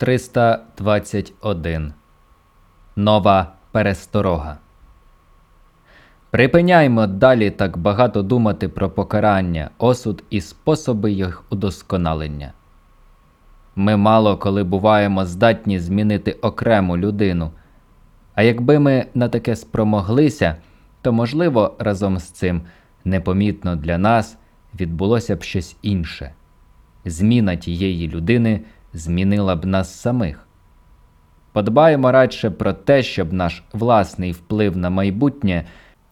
321. Нова пересторога. Припиняймо далі так багато думати про покарання, осуд і способи їх удосконалення. Ми мало коли буваємо здатні змінити окрему людину, а якби ми на таке спромоглися, то, можливо, разом з цим непомітно для нас відбулося б щось інше. Зміна тієї людини змінила б нас самих. Подбаємо радше про те, щоб наш власний вплив на майбутнє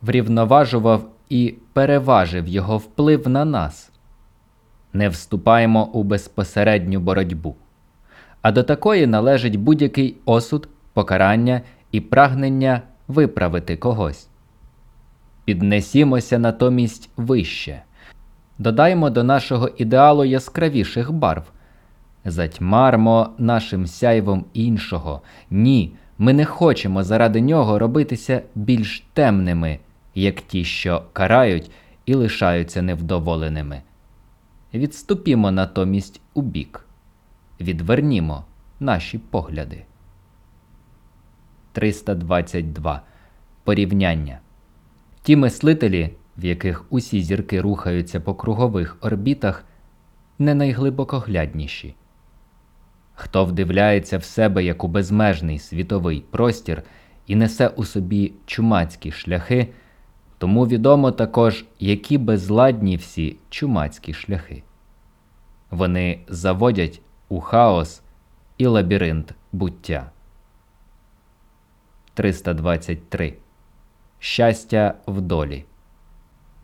врівноважував і переважив його вплив на нас. Не вступаємо у безпосередню боротьбу, а до такої належить будь-який осуд, покарання і прагнення виправити когось. Піднесімося натомість вище, додаймо до нашого ідеалу яскравіших барв. Затьмармо нашим сяйвом іншого. Ні, ми не хочемо заради нього робитися більш темними, як ті, що карають і лишаються невдоволеними. Відступімо натомість у бік, відвернімо наші погляди. 322. Порівняння. Ті мислителі, в яких усі зірки рухаються по кругових орбітах, не найглибокоглядніші. Хто вдивляється в себе як у безмежний світовий простір і несе у собі чумацькі шляхи, тому відомо також, які безладні всі чумацькі шляхи. Вони заводять у хаос і лабіринт буття. 323. Щастя в долі.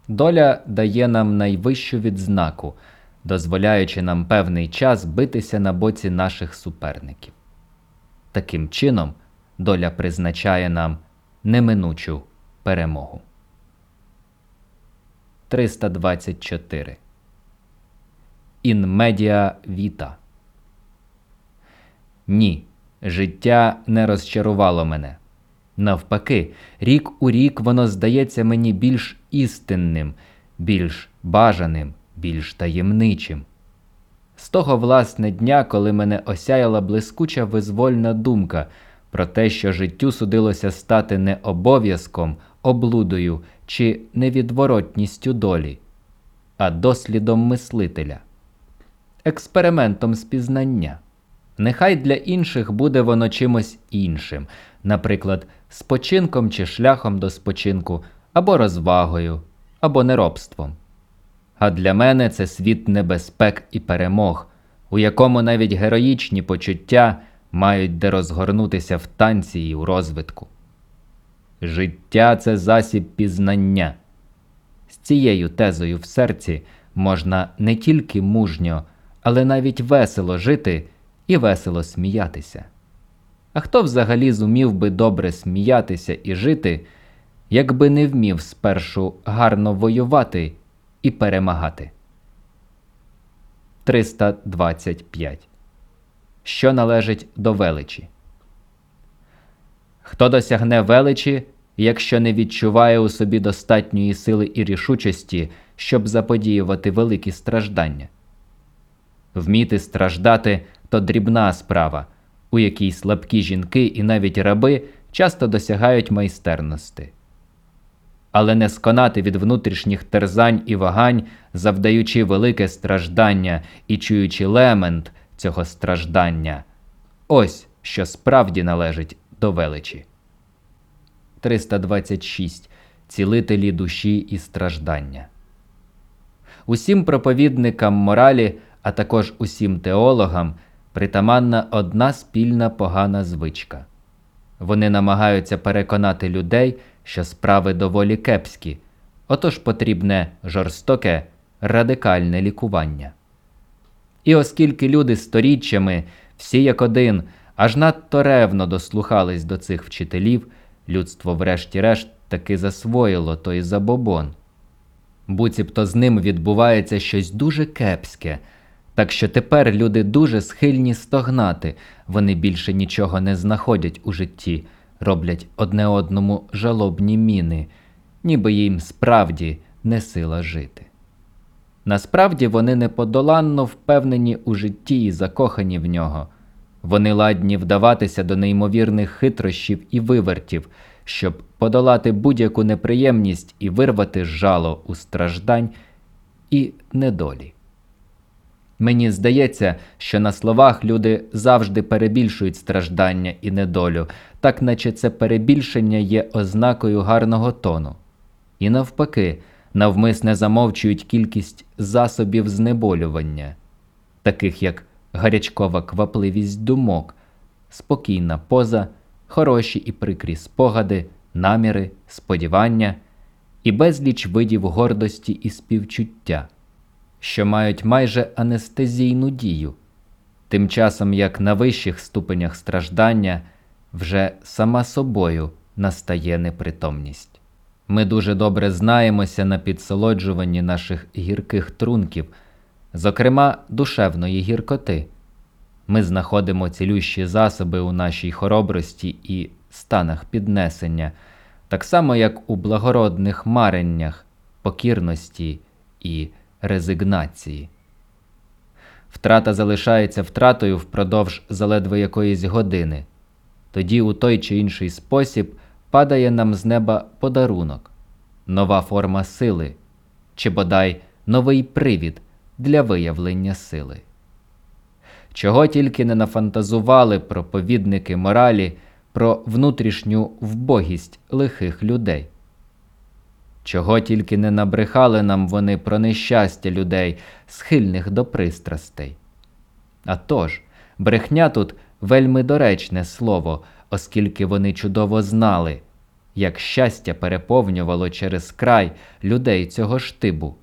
Доля дає нам найвищу відзнаку, дозволяючи нам певний час битися на боці наших суперників. Таким чином, доля призначає нам неминучу перемогу. 324. In media vita. Ні, життя не розчарувало мене. Навпаки, рік у рік воно здається мені більш істинним, більш бажаним, більш таємничим. З того власне дня, коли мене осяяла блискуча визвольна думка про те, що життю судилося стати не обов'язком, облудою чи невідворотністю долі, а дослідом мислителя, експериментом спізнання. Нехай для інших буде воно чимось іншим, наприклад, спочинком чи шляхом до спочинку, або розвагою, або неробством. А для мене це світ небезпек і перемог, у якому навіть героїчні почуття мають де розгорнутися в танці і у розвитку. Життя це засіб пізнання. З цією тезою в серці можна не тільки мужньо, але навіть весело жити і весело сміятися. А хто взагалі зумів би добре сміятися і жити, якби не вмів спершу гарно воювати і перемагати? 325. Що належить до величі? Хто досягне величі, якщо не відчуває у собі достатньої сили і рішучості, щоб заподіювати великі страждання? Вміти страждати то дрібна справа, у якій слабкі жінки і навіть раби часто досягають майстерності. Але не сконати від внутрішніх терзань і вагань, завдаючи велике страждання і чуючи лемент цього страждання, ось що справді належить до величі. 326. Цілителі душі і страждання. Усім проповідникам моралі, а також усім теологам притаманна одна спільна погана звичка. Вони намагаються переконати людей, що справи доволі кепські, отож потрібне жорстоке, радикальне лікування. І оскільки люди сторіччями, всі як один, аж надто ревно дослухались до цих вчителів, людство, врешті-решт, таки засвоїло той забобон. Буцімто з ним відбувається щось дуже кепське. Так що тепер люди дуже схильні стогнати, вони більше нічого не знаходять у житті, роблять одне одному жалобні міни, ніби їм справді не сила жити. Насправді вони неподоланно впевнені у житті і закохані в нього, Вони ладні вдаватися до неймовірних хитрощів і вивертів, щоб подолати будь-яку неприємність і вирвати жало у страждань і недолі. Мені здається, що на словах люди завжди перебільшують страждання і недолю, так наче це перебільшення є ознакою гарного тону. І навпаки, навмисне замовчують кількість засобів знеболювання, таких як гарячкова квапливість думок, спокійна поза, хороші і прикрі спогади, наміри, сподівання і безліч видів гордості і співчуття, що мають майже анестезійну дію, тим часом як на вищих ступенях страждання вже сама собою настає непритомність. Ми дуже добре знаємося на підсолоджуванні наших гірких трунків, зокрема душевної гіркоти. Ми знаходимо цілющі засоби у нашій хоробрості і станах піднесення, так само як у благородних мареннях, покірності і резигнації. Втрата залишається втратою впродовж заледве якоїсь години. Тоді у той чи інший спосіб падає нам з неба подарунок, нова форма сили, чи бодай новий привід для виявлення сили. Чого тільки не нафантазували проповідники моралі про внутрішню вбогість лихих людей. Чого тільки не набрехали нам вони про нещастя людей, схильних до пристрастей. А тож, брехня тут вельми доречне слово, оскільки вони чудово знали, як щастя переповнювало через край людей цього штибу.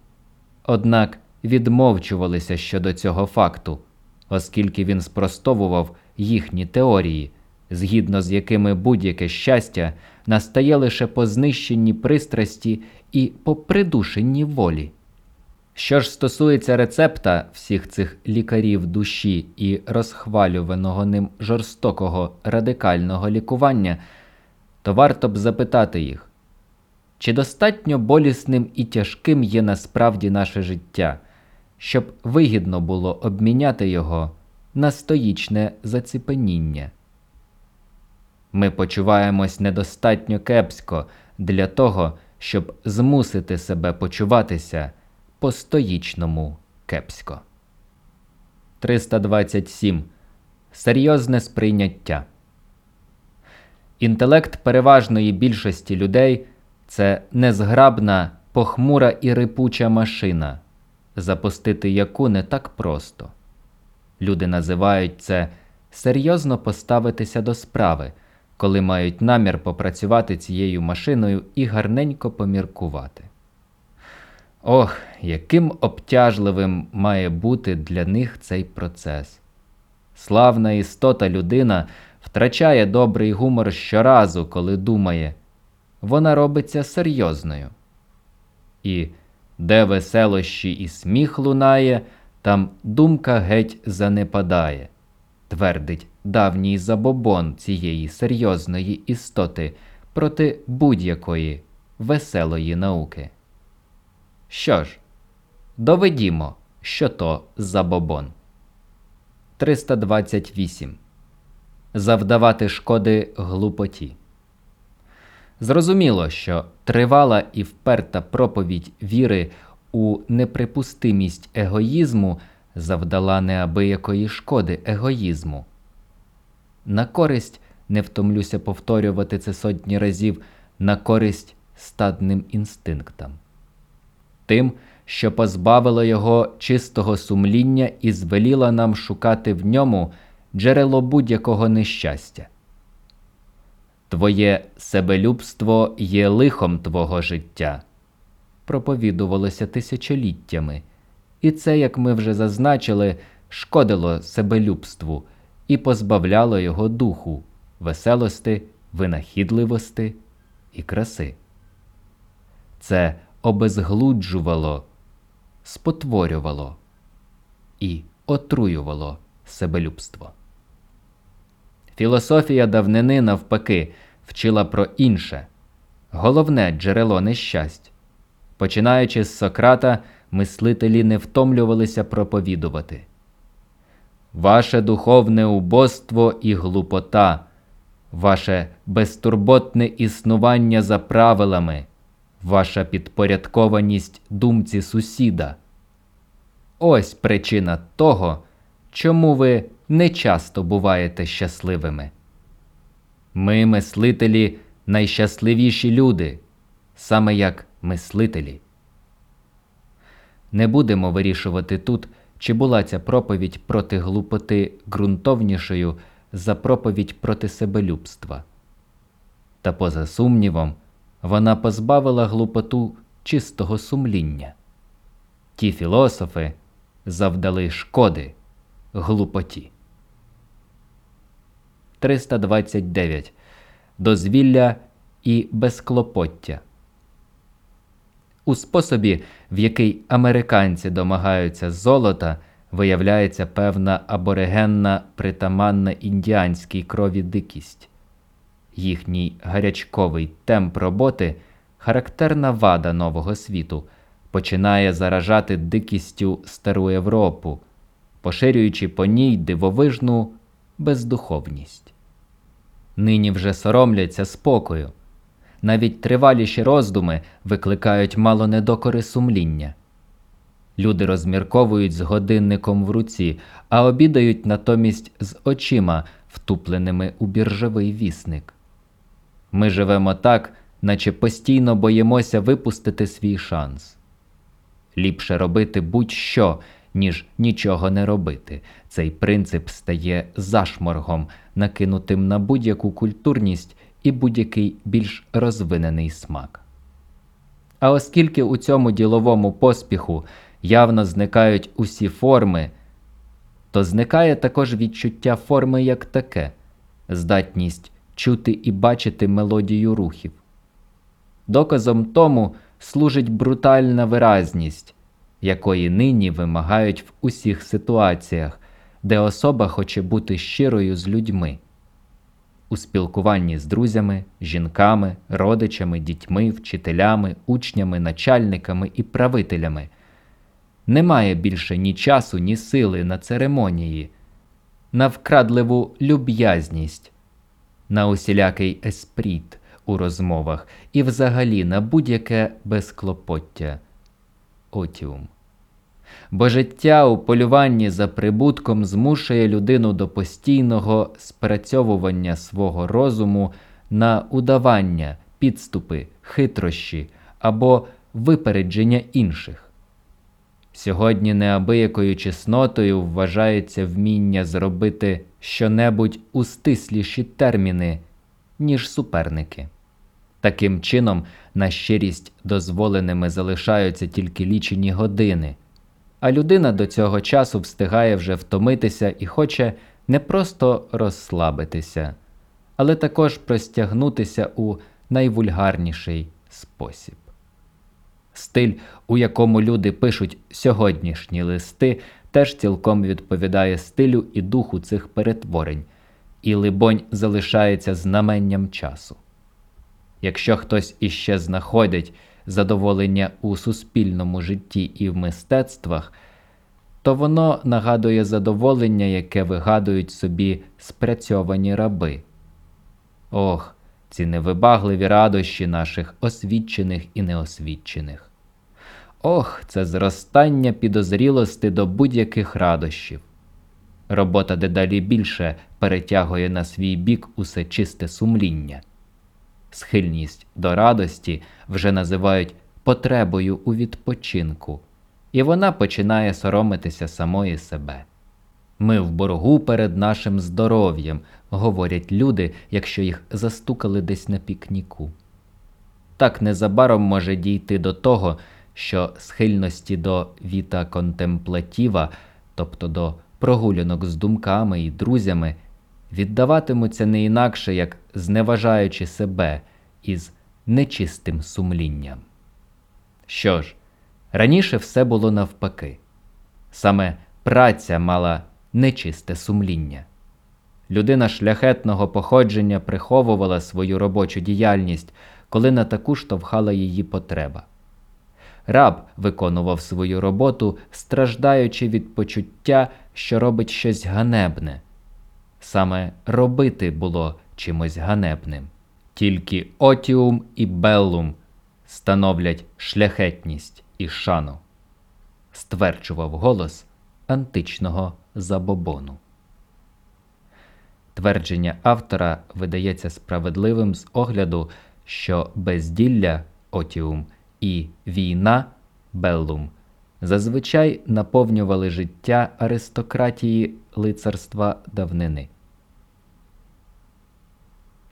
Однак відмовчувалися щодо цього факту, оскільки він спростовував їхні теорії, згідно з якими будь-яке щастя настає лише по знищенні пристрасті і по придушенні волі. Що ж стосується рецепта всіх цих лікарів душі і розхвалюваного ним жорстокого радикального лікування, то варто б запитати їх, чи достатньо болісним і тяжким є насправді наше життя, щоб вигідно було обміняти його на стоїчне заціпеніння? Ми почуваємось недостатньо кепсько для того, щоб змусити себе почуватися по стоїчному кепсько. 327. Серйозне сприйняття. Інтелект переважної більшості людей це незграбна, похмура і рипуча машина, запустити яку не так просто. Люди називають це серйозно поставитися до справи, коли мають намір попрацювати цією машиною і гарненько поміркувати. Ох, яким обтяжливим має бути для них цей процес. Славна істота людина втрачає добрий гумор щоразу, коли думає, вона робиться серйозною. І де веселощі і сміх лунає, там думка геть занепадає, твердить давній забобон цієї серйозної істоти проти будь-якої веселої науки. Що ж, доведімо, що то забобон. 328. Завдавати шкоди глупоті. Зрозуміло, що тривала і вперта проповідь віри у неприпустимість егоїзму завдала неабиякої шкоди егоїзму. На користь не втомлюся повторювати це сотні разів на користь стадним інстинктам. Тим, що позбавило його чистого сумління і звеліла нам шукати в ньому джерело будь-якого нещастя. Твоє себелюбство є лихом твого життя, проповідувалося тисячоліттями, і це, як ми вже зазначили, шкодило себелюбству і позбавляло його духу, веселости, винахідливости і краси. Це обезглуджувало, спотворювало і отруювало себелюбство. Філософія давнини, навпаки, вчила про інше, головне джерело нещасть. Починаючи з Сократа, мислителі не втомлювалися проповідувати. ваше духовне убоство і глупота, ваше безтурботне існування за правилами, ваша підпорядкованість думці сусіда. Ось причина того, чому ви не часто буваєте щасливими. Ми, мислителі, найщасливіші люди, саме як мислителі. Не будемо вирішувати тут, чи була ця проповідь проти глупоти ґрунтовнішою за проповідь проти себелюбства. Та поза сумнівом, вона позбавила глупоту чистого сумління. Ті філософи завдали шкоди глупоті. 329. Дозвілля і безклопоття. У способі, в який американці домагаються золота, виявляється певна аборигенна притаманна індіанській крові дикість. Їхній гарячковий темп роботи, характерна вада нового світу, починає заражати дикістю стару Європу, поширюючи по ній дивовижну бездуховність. Нині вже соромляться спокою. Навіть триваліші роздуми викликають мало недокори сумління. Люди розмірковують з годинником в руці, а обідають натомість з очима, втупленими у біржовий вісник. Ми живемо так, наче постійно боїмося випустити свій шанс. Ліпше робити будь-що, ніж нічого не робити. Цей принцип стає зашморгом, накинутим на будь-яку культурність і будь-який більш розвинений смак. А оскільки у цьому діловому поспіху явно зникають усі форми, то зникає також відчуття форми як таке, здатність чути і бачити мелодію рухів. Доказом тому служить брутальна виразність, якої нині вимагають в усіх ситуаціях, де особа хоче бути щирою з людьми. У спілкуванні з друзями, жінками, родичами, дітьми, вчителями, учнями, начальниками і правителями. Немає більше ні часу, ні сили на церемонії, на вкрадливу люб'язність, на усілякий еспріт у розмовах і взагалі на будь-яке безклопоття. Отіум. Бо життя у полюванні за прибутком змушує людину до постійного спрацьовування свого розуму на удавання, підступи, хитрощі або випередження інших. Сьогодні неабиякою чеснотою вважається вміння зробити щонебудь у стисліші терміни, ніж суперники. Таким чином, на щирість дозволеними залишаються тільки лічені години, а людина до цього часу встигає вже втомитися і хоче не просто розслабитися, але також простягнутися у найвульгарніший спосіб. Стиль, у якому люди пишуть сьогоднішні листи, теж цілком відповідає стилю і духу цих перетворень, і, либонь, залишається знаменням часу. Якщо хтось іще знаходить задоволення у суспільному житті і в мистецтвах, то воно нагадує задоволення, яке вигадують собі спрацьовані раби. Ох, ці невибагливі радощі наших освічених і неосвічених. Ох, це зростання підозрілости до будь-яких радощів. Робота дедалі більше перетягує на свій бік усе чисте сумління. Схильність до радості вже називають потребою у відпочинку, і вона починає соромитися самої себе. Ми в боргу перед нашим здоров'ям, говорять люди, якщо їх застукали десь на пікніку. Так незабаром може дійти до того, що схильності до віта контемплатіва, тобто до прогулянок з думками і друзями, віддаватимуться не інакше, як зневажаючи себе із нечистим сумлінням. Що ж, раніше все було навпаки, саме праця мала нечисте сумління. Людина шляхетного походження приховувала свою робочу діяльність, коли на таку штовхала її потреба. раб виконував свою роботу, страждаючи від почуття, що робить щось ганебне. Саме робити було чимось ганебним. Тільки отіум і беллум становлять шляхетність і шану, стверджував голос античного забобону. Твердження автора видається справедливим з огляду, що безділля отіум і війна беллум зазвичай наповнювали життя аристократії лицарства давнини.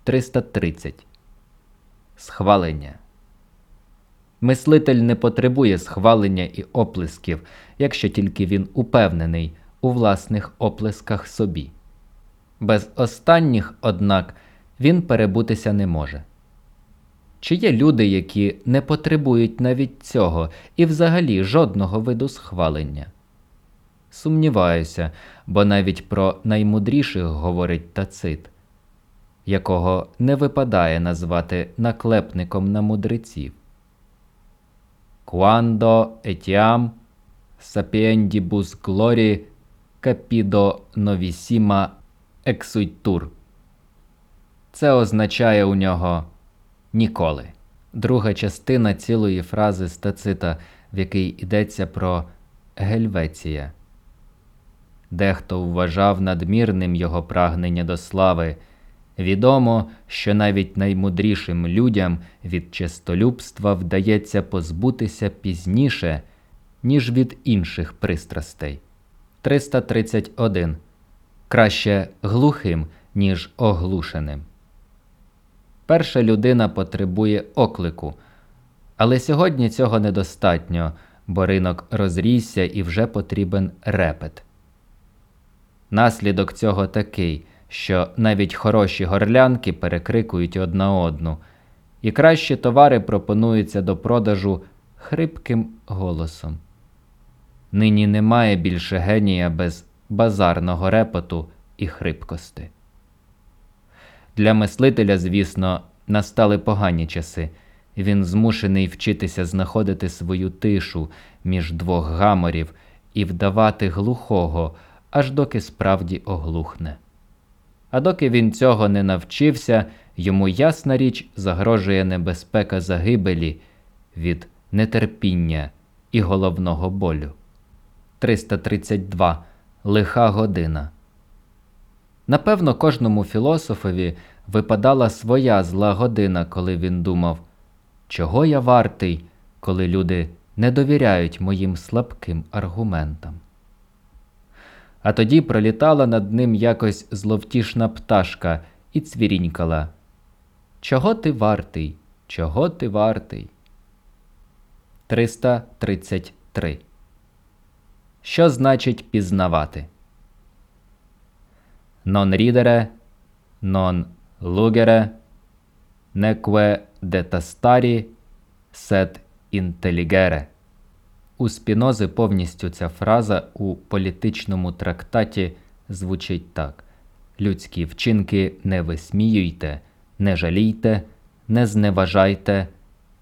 330. Схвалення Мислитель не потребує схвалення і оплесків, якщо тільки він упевнений у власних оплесках собі. Без останніх, однак, він перебутися не може. Чи є люди, які не потребують навіть цього і взагалі жодного виду схвалення? Сумніваюся, бо навіть про наймудріших говорить тацит, якого не випадає назвати наклепником на мудреців. Quando etiam sapiendibus glori capido novissima exuitur. Це означає у нього ніколи. Друга частина цілої фрази стацита, в якій йдеться про Гельвеція. Дехто вважав надмірним його прагнення до слави. Відомо, що навіть наймудрішим людям від честолюбства вдається позбутися пізніше, ніж від інших пристрастей. 331. Краще глухим, ніж оглушеним. Перша людина потребує оклику, але сьогодні цього недостатньо, бо ринок розрісся і вже потрібен репет. Наслідок цього такий що навіть хороші горлянки перекрикують одна одну, і кращі товари пропонуються до продажу хрипким голосом. Нині немає більше генія без базарного репоту і хрипкости. Для мислителя, звісно, настали погані часи, він змушений вчитися знаходити свою тишу між двох гаморів і вдавати глухого, аж доки справді оглухне. А доки він цього не навчився, йому ясна річ загрожує небезпека загибелі від нетерпіння і головного болю. 332. Лиха година. Напевно, кожному філософові випадала своя зла година, коли він думав, чого я вартий, коли люди не довіряють моїм слабким аргументам а тоді пролітала над ним якось зловтішна пташка і цвірінькала. Чого ти вартий? Чого ти вартий? 333. Що значить пізнавати? Non ridere, non lugere, neque detastari, sed intelligere. У Спінози повністю ця фраза у політичному трактаті звучить так: людські вчинки не висміюйте, не жалійте, не зневажайте,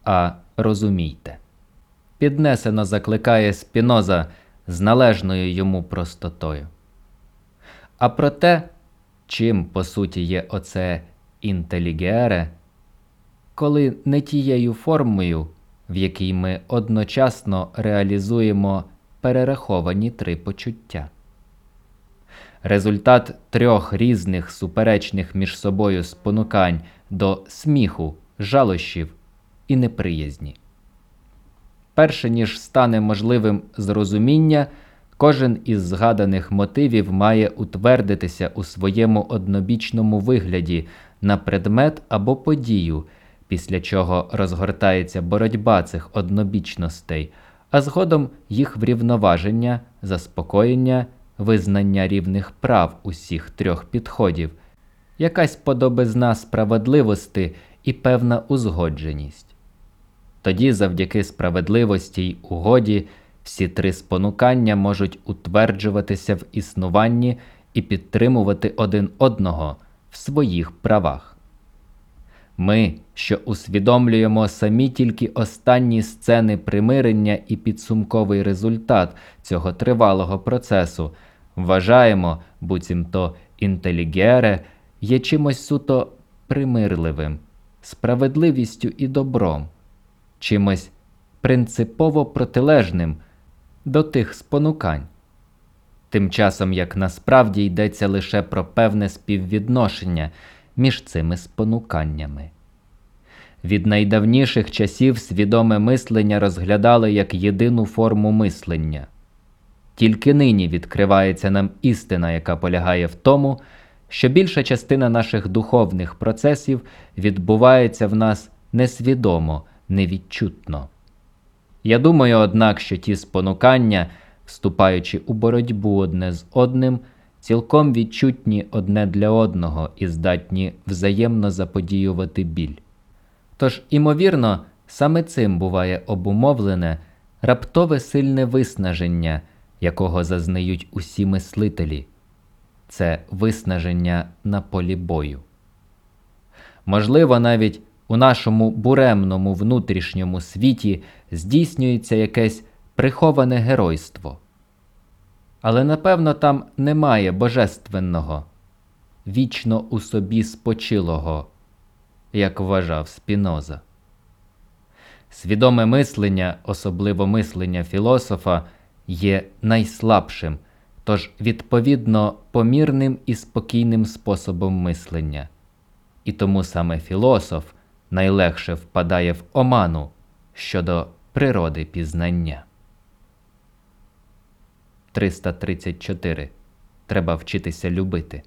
а розумійте. Піднесено закликає Спіноза з належною йому простотою. А про те, чим по суті є оце інтелігере, коли не тією формою в якій ми одночасно реалізуємо перераховані три почуття. Результат трьох різних суперечних між собою спонукань до сміху, жалощів і неприязні. Перше ніж стане можливим зрозуміння, кожен із згаданих мотивів має утвердитися у своєму однобічному вигляді на предмет або подію після чого розгортається боротьба цих однобічностей, а згодом їх врівноваження, заспокоєння, визнання рівних прав усіх трьох підходів, якась подобизна справедливості і певна узгодженість. Тоді, завдяки справедливості й угоді, всі три спонукання можуть утверджуватися в існуванні і підтримувати один одного в своїх правах. Ми, що усвідомлюємо самі тільки останні сцени примирення і підсумковий результат цього тривалого процесу, вважаємо, буцімто інтелігере є чимось суто примирливим, справедливістю і добром, чимось принципово протилежним до тих спонукань. Тим часом як насправді йдеться лише про певне співвідношення між цими спонуканнями. Від найдавніших часів свідоме мислення розглядали як єдину форму мислення. Тільки нині відкривається нам істина, яка полягає в тому, що більша частина наших духовних процесів відбувається в нас несвідомо, невідчутно. Я думаю, однак, що ті спонукання, вступаючи у боротьбу одне з одним, цілком відчутні одне для одного і здатні взаємно заподіювати біль. Тож, імовірно, саме цим буває обумовлене раптове сильне виснаження, якого зазнають усі мислителі це виснаження на полі бою. Можливо, навіть у нашому буремному внутрішньому світі здійснюється якесь приховане геройство. Але напевно там немає божественного, вічно у собі спочилого, як вважав Спіноза. Свідоме мислення, особливо мислення філософа, є найслабшим, тож відповідно помірним і спокійним способом мислення. І тому саме філософ найлегше впадає в оману щодо природи пізнання. 334. Треба вчитися любити.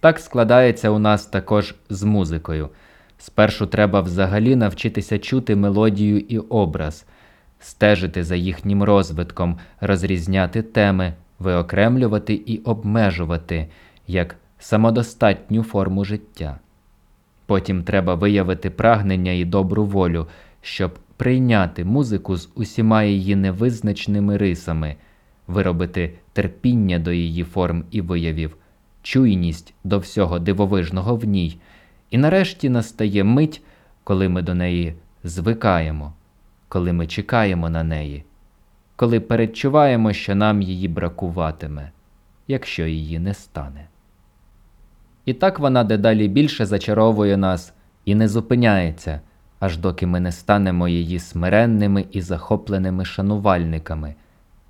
Так складається у нас також з музикою. Спершу треба взагалі навчитися чути мелодію і образ, стежити за їхнім розвитком, розрізняти теми, виокремлювати і обмежувати як самодостатню форму життя. Потім треба виявити прагнення і добру волю, щоб прийняти музику з усіма її невизначними рисами, виробити терпіння до її форм і виявів, чуйність до всього дивовижного в ній, і нарешті настає мить, коли ми до неї звикаємо, коли ми чекаємо на неї, коли передчуваємо, що нам її бракуватиме, якщо її не стане. І так вона дедалі більше зачаровує нас і не зупиняється, аж доки ми не станемо її смиренними і захопленими шанувальниками,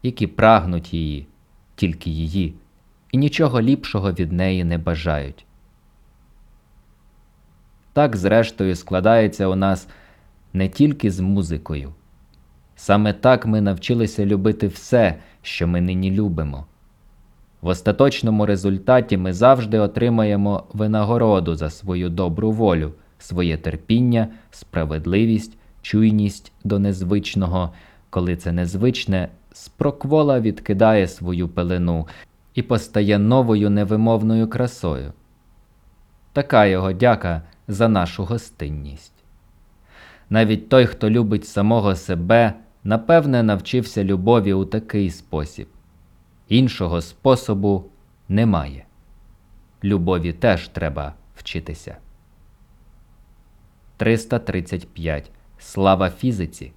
які прагнуть її, тільки її, і нічого ліпшого від неї не бажають. Так, зрештою, складається у нас не тільки з музикою. Саме так ми навчилися любити все, що ми нині любимо. В остаточному результаті ми завжди отримаємо винагороду за свою добру волю, своє терпіння, справедливість, чуйність до незвичного, коли це незвичне спроквола відкидає свою пелену і постає новою невимовною красою. Така його дяка за нашу гостинність. Навіть той, хто любить самого себе, напевне, навчився любові у такий спосіб. Іншого способу немає. Любові теж треба вчитися. 335. Слава фізиці.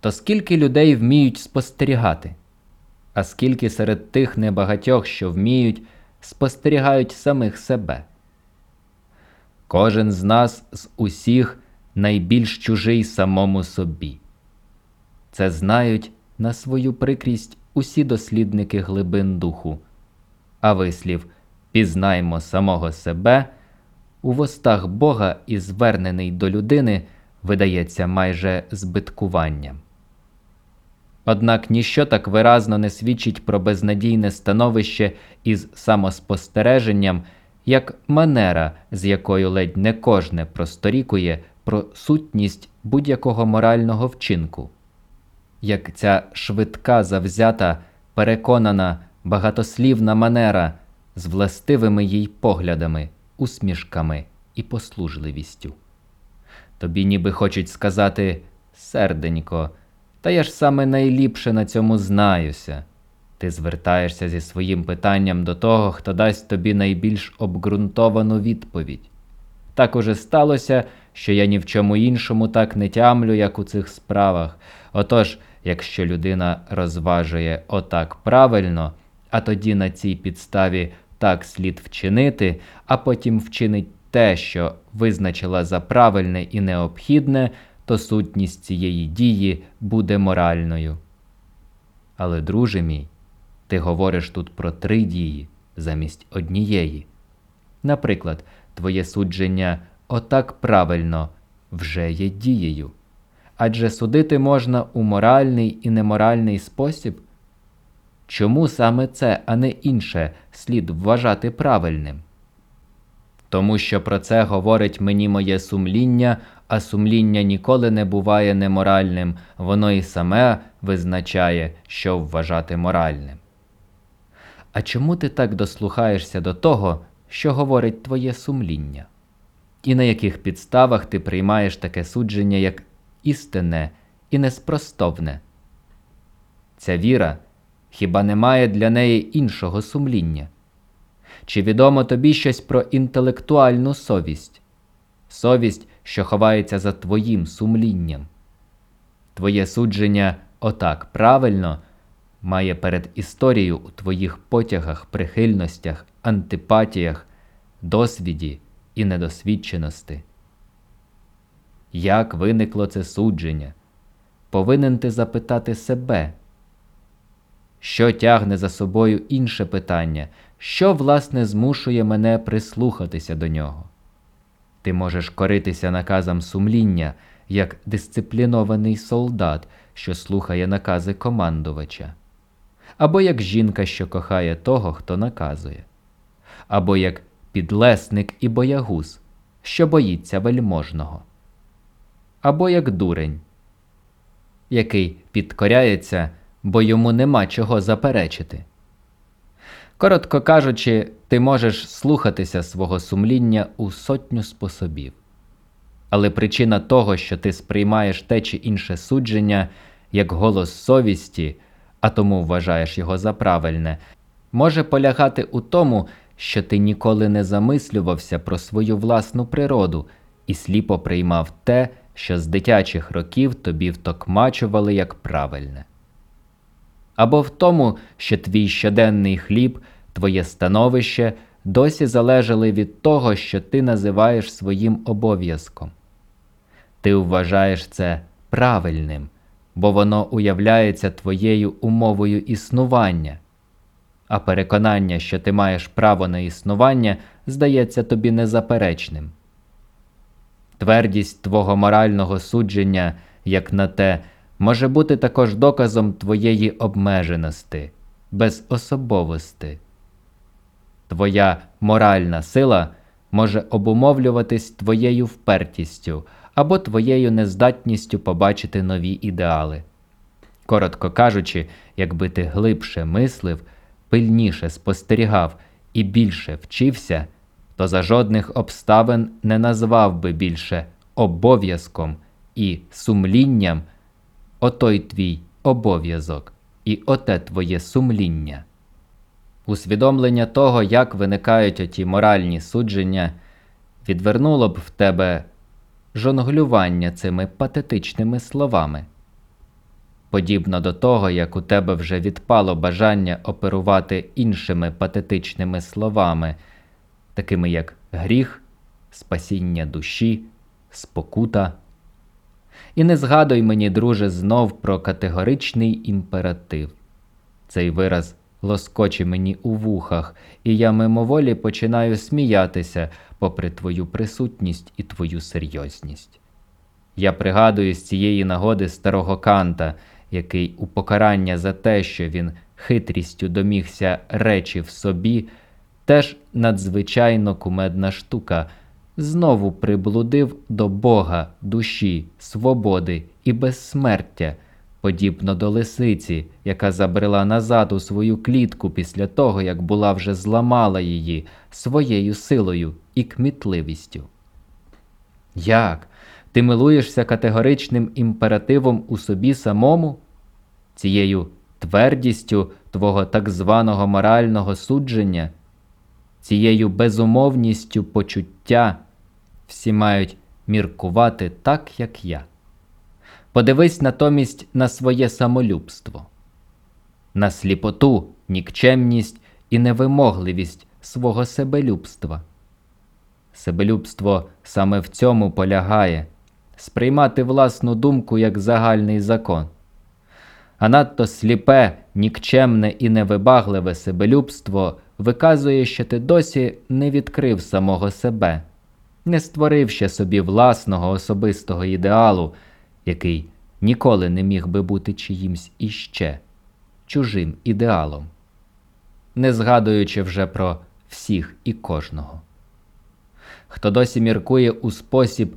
То скільки людей вміють спостерігати, а скільки серед тих небагатьох, що вміють, спостерігають самих себе. Кожен з нас з усіх найбільш чужий самому собі. Це знають на свою прикрість усі дослідники глибин духу, а вислів пізнаймо самого себе у востах Бога і звернений до людини видається майже збиткуванням. Однак ніщо так виразно не свідчить про безнадійне становище із самоспостереженням, як манера, з якою ледь не кожне просторікує про сутність будь-якого морального вчинку як ця швидка, завзята, переконана, багатослівна манера з властивими їй поглядами, усмішками і послужливістю. Тобі ніби хочуть сказати серденько, та я ж саме найліпше на цьому знаюся. Ти звертаєшся зі своїм питанням до того, хто дасть тобі найбільш обґрунтовану відповідь. Так уже сталося, що я ні в чому іншому так не тямлю, як у цих справах. Отож, якщо людина розважує отак правильно, а тоді на цій підставі так слід вчинити, а потім вчинить те, що визначила за правильне і необхідне, то сутність цієї дії буде моральною. Але, друже мій, ти говориш тут про три дії замість однієї. Наприклад, твоє судження отак правильно вже є дією. Адже судити можна у моральний і неморальний спосіб. Чому саме це, а не інше, слід вважати правильним? Тому що про це говорить мені моє сумління, а сумління ніколи не буває неморальним, воно і саме визначає, що вважати моральним. А чому ти так дослухаєшся до того, що говорить твоє сумління? І на яких підставах ти приймаєш таке судження як істинне і неспростовне? Ця віра хіба не має для неї іншого сумління? Чи відомо тобі щось про інтелектуальну совість? Совість, що ховається за твоїм сумлінням? Твоє судження отак правильно має перед історією у твоїх потягах, прихильностях, антипатіях, досвіді і недосвідченості. Як виникло це судження? Повинен ти запитати себе. Що тягне за собою інше питання, що, власне, змушує мене прислухатися до нього? Ти можеш коритися наказам сумління, як дисциплінований солдат, що слухає накази командувача, або як жінка, що кохає того, хто наказує, або як підлесник і боягуз, що боїться вельможного, або як дурень, який підкоряється, бо йому нема чого заперечити. Коротко кажучи, ти можеш слухатися свого сумління у сотню способів. Але причина того, що ти сприймаєш те чи інше судження як голос совісті, а тому вважаєш його за правильне, може полягати у тому, що ти ніколи не замислювався про свою власну природу і сліпо приймав те, що з дитячих років тобі втокмачували як правильне або в тому, що твій щоденний хліб, твоє становище досі залежали від того, що ти називаєш своїм обов'язком. Ти вважаєш це правильним, бо воно уявляється твоєю умовою існування, а переконання, що ти маєш право на існування, здається тобі незаперечним. Твердість твого морального судження, як на те, може бути також доказом твоєї обмеженості, безособовості. Твоя моральна сила може обумовлюватись твоєю впертістю або твоєю нездатністю побачити нові ідеали. Коротко кажучи, якби ти глибше мислив, пильніше спостерігав і більше вчився, то за жодних обставин не назвав би більше обов'язком і сумлінням отой твій обов'язок і оте твоє сумління. Усвідомлення того, як виникають оті моральні судження, відвернуло б в тебе жонглювання цими патетичними словами. Подібно до того, як у тебе вже відпало бажання оперувати іншими патетичними словами, такими як гріх, спасіння душі, спокута. І не згадуй мені, друже, знов про категоричний імператив. Цей вираз лоскоче мені у вухах, і я мимоволі починаю сміятися, попри твою присутність і твою серйозність. Я пригадую з цієї нагоди старого Канта, який у покарання за те, що він хитрістю домігся речі в собі, теж надзвичайно кумедна штука знову приблудив до Бога, душі, свободи і безсмертя, подібно до лисиці, яка забрела назад у свою клітку після того, як була вже зламала її своєю силою і кмітливістю. Як? Ти милуєшся категоричним імперативом у собі самому? Цією твердістю твого так званого морального судження, цією безумовністю почуття всі мають міркувати так, як я. Подивись натомість на своє самолюбство, на сліпоту, нікчемність і невимогливість свого себелюбства. Себелюбство саме в цьому полягає сприймати власну думку як загальний закон. А надто сліпе, нікчемне і невибагливе себелюбство виказує, що ти досі не відкрив самого себе, не створив ще собі власного особистого ідеалу, який ніколи не міг би бути чиїмсь іще чужим ідеалом, не згадуючи вже про всіх і кожного. Хто досі міркує у спосіб,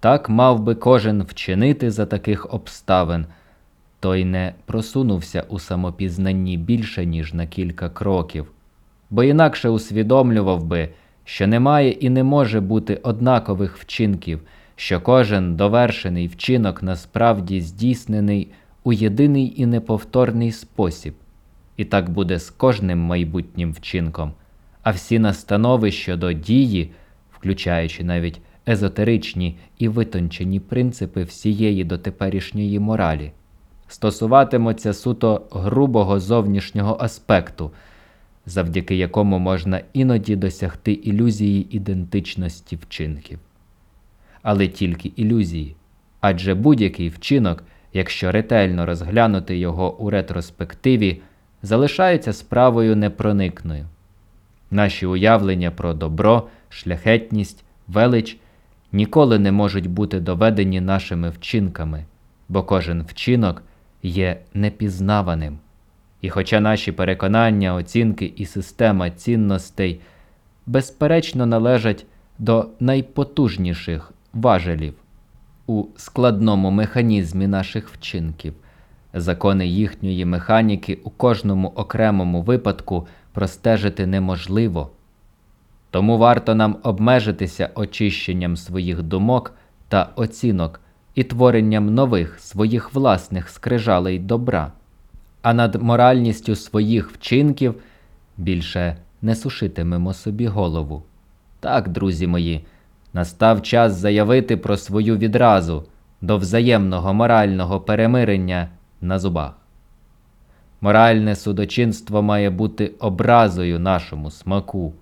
так мав би кожен вчинити за таких обставин, той не просунувся у самопізнанні більше, ніж на кілька кроків, бо інакше усвідомлював би, що немає і не може бути однакових вчинків, що кожен довершений вчинок насправді здійснений у єдиний і неповторний спосіб, і так буде з кожним майбутнім вчинком, а всі настанови щодо дії, включаючи навіть езотеричні і витончені принципи всієї дотеперішньої моралі, стосуватимуться суто грубого зовнішнього аспекту, завдяки якому можна іноді досягти ілюзії ідентичності вчинків. Але тільки ілюзії, адже будь-який вчинок, якщо ретельно розглянути його у ретроспективі, залишається справою непроникною. Наші уявлення про добро, шляхетність, велич ніколи не можуть бути доведені нашими вчинками, бо кожен вчинок є непізнаваним. І хоча наші переконання, оцінки і система цінностей безперечно належать до найпотужніших важелів у складному механізмі наших вчинків, закони їхньої механіки у кожному окремому випадку простежити неможливо. Тому варто нам обмежитися очищенням своїх думок та оцінок і творенням нових своїх власних скрижалей добра, а над моральністю своїх вчинків більше не сушитимемо собі голову. Так, друзі мої, настав час заявити про свою відразу до взаємного морального перемирення на зубах. Моральне судочинство має бути образою нашому смаку.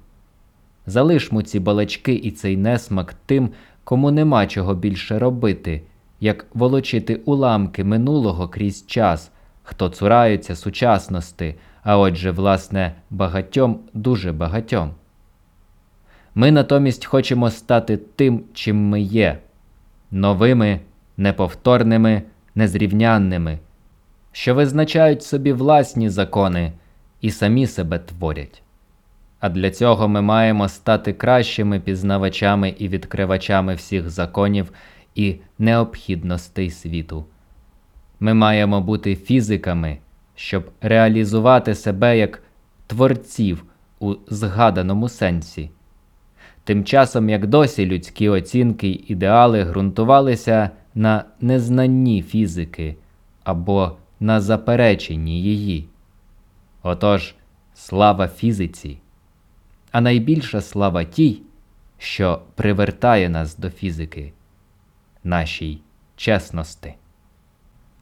Залишмо ці балачки і цей несмак тим, кому нема чого більше робити, як волочити уламки минулого крізь час, хто цурається сучасності, а отже, власне, багатьом дуже багатьом. Ми натомість хочемо стати тим, чим ми є новими, неповторними, незрівнянними, що визначають собі власні закони і самі себе творять. А для цього ми маємо стати кращими пізнавачами і відкривачами всіх законів і необхідностей світу. Ми маємо бути фізиками, щоб реалізувати себе як творців у згаданому сенсі. Тим часом, як досі людські оцінки й ідеали ґрунтувалися на незнанні фізики або на запереченні її. Отож, слава фізиці, а найбільша слава тій, що привертає нас до фізики, нашій чесності.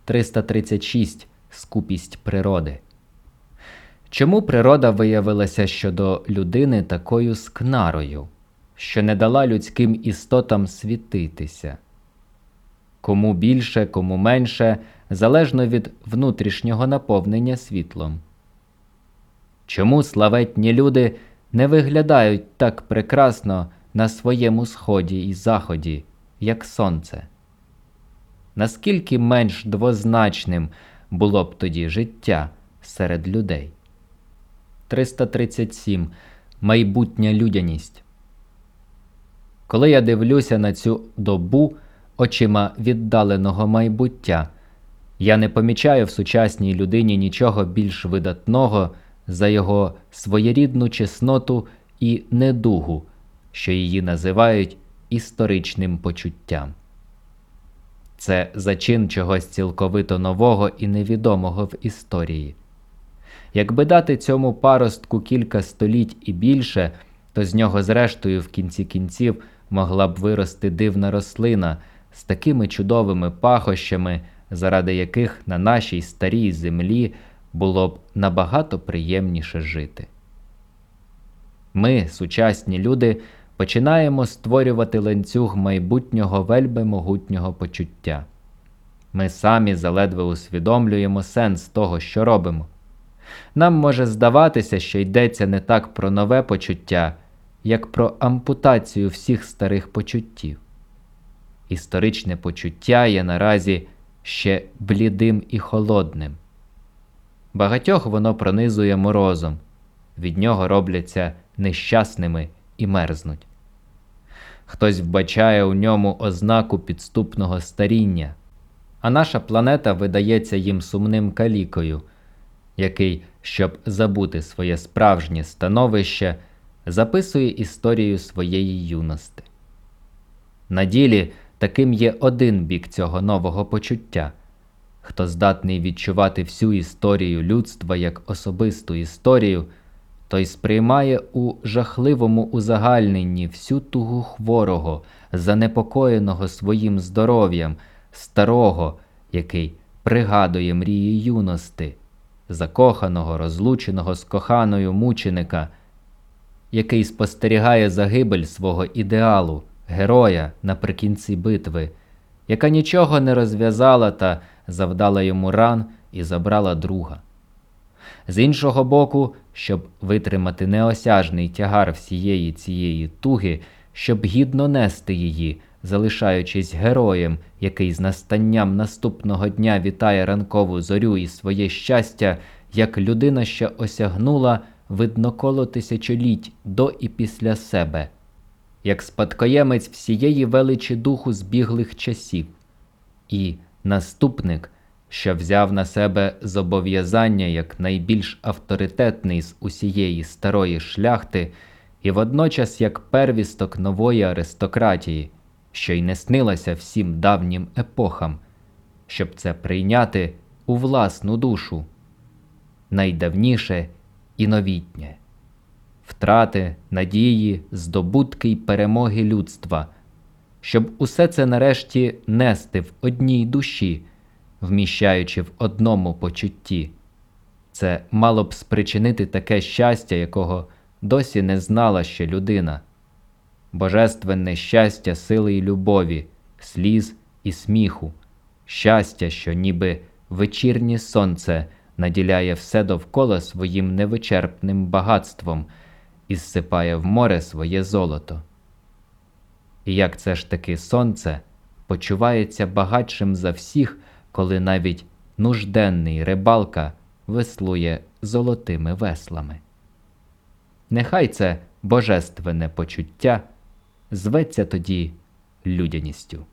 336. Скупість природи. Чому природа виявилася щодо людини такою скнарою, що не дала людським істотам світитися? Кому більше, кому менше, залежно від внутрішнього наповнення світлом? Чому славетні люди не виглядають так прекрасно на своєму сході і заході, як сонце? Наскільки менш двозначним було б тоді життя серед людей? 337. Майбутня людяність. Коли я дивлюся на цю добу очима віддаленого майбуття, я не помічаю в сучасній людині нічого більш видатного за його своєрідну чесноту і недугу, що її називають історичним почуттям. Це зачин чогось цілковито нового і невідомого в історії. Якби дати цьому паростку кілька століть і більше, то з нього, зрештою, в кінці кінців могла б вирости дивна рослина з такими чудовими пахощами, заради яких на нашій старій землі було б набагато приємніше жити. Ми, сучасні люди, починаємо створювати ланцюг майбутнього вельми могутнього почуття. Ми самі заледве усвідомлюємо сенс того, що робимо. Нам може здаватися, що йдеться не так про нове почуття, як про ампутацію всіх старих почуттів. Історичне почуття є наразі ще блідим і холодним. Багатьох воно пронизує морозом, від нього робляться нещасними і мерзнуть. Хтось вбачає у ньому ознаку підступного старіння, а наша планета видається їм сумним калікою, який, щоб забути своє справжнє становище, записує історію своєї юності. На ділі таким є один бік цього нового почуття. Хто здатний відчувати всю історію людства як особисту історію, той сприймає у жахливому узагальненні всю тугу хворого, занепокоєного своїм здоров'ям, старого, який пригадує мрії юності, закоханого, розлученого з коханою мученика, який спостерігає загибель свого ідеалу, героя наприкінці битви, яка нічого не розв'язала та завдала йому ран і забрала друга. З іншого боку, щоб витримати неосяжний тягар всієї цієї туги, щоб гідно нести її, залишаючись героєм, який з настанням наступного дня вітає ранкову зорю і своє щастя, як людина, що осягнула видно коло тисячоліть до і після себе, як спадкоємець всієї величі духу збіглих часів, і наступник що взяв на себе зобов'язання як найбільш авторитетний з усієї старої шляхти, і водночас як первісток нової аристократії, що й не снилася всім давнім епохам, щоб це прийняти у власну душу, найдавніше і новітнє, втрати, надії, здобутки й перемоги людства, щоб усе це нарешті нести в одній душі вміщаючи в одному почутті. Це мало б спричинити таке щастя, якого досі не знала ще людина, божественне щастя сили й любові, сліз і сміху, щастя, що ніби вечірнє сонце наділяє все довкола своїм невичерпним багатством і зсипає в море своє золото. І як це ж таки сонце почувається багатшим за всіх коли навіть нужденний рибалка веслує золотими веслами. Нехай це божественне почуття зветься тоді людяністю.